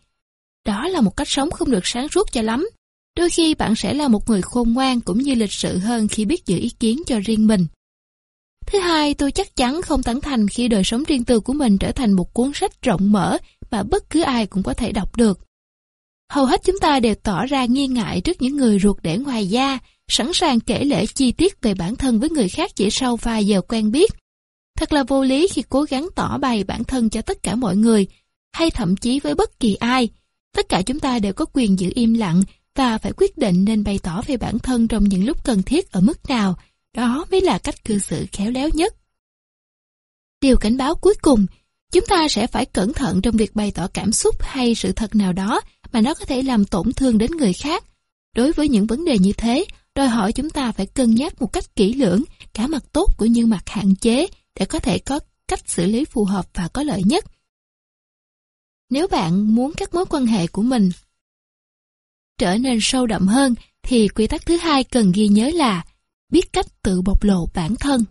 Đó là một cách sống không được sáng suốt cho lắm. Đôi khi bạn sẽ là một người khôn ngoan cũng như lịch sự hơn khi biết giữ ý kiến cho riêng mình. Thứ hai, tôi chắc chắn không tán thành khi đời sống riêng tư của mình trở thành một cuốn sách rộng mở mà bất cứ ai cũng có thể đọc được. Hầu hết chúng ta đều tỏ ra nghi ngại trước những người ruột để ngoài da, sẵn sàng kể lễ chi tiết về bản thân với người khác chỉ sau vài giờ quen biết. Thật là vô lý khi cố gắng tỏ bày bản thân cho tất cả mọi người, hay thậm chí với bất kỳ ai. Tất cả chúng ta đều có quyền giữ im lặng và phải quyết định nên bày tỏ về bản thân trong những lúc cần thiết ở mức nào. Đó mới là cách cư xử khéo léo nhất. Điều cảnh báo cuối cùng, chúng ta sẽ phải cẩn thận trong việc bày tỏ cảm xúc hay sự thật nào đó mà nó có thể làm tổn thương đến người khác. Đối với những vấn đề như thế, đòi hỏi chúng ta phải cân nhắc một cách kỹ lưỡng cả mặt tốt cũng như mặt hạn chế để có thể có cách xử lý phù hợp và có lợi nhất. Nếu bạn muốn các mối quan hệ của mình trở nên sâu đậm hơn thì quy tắc thứ hai cần ghi nhớ là biết cách tự bộc lộ bản thân.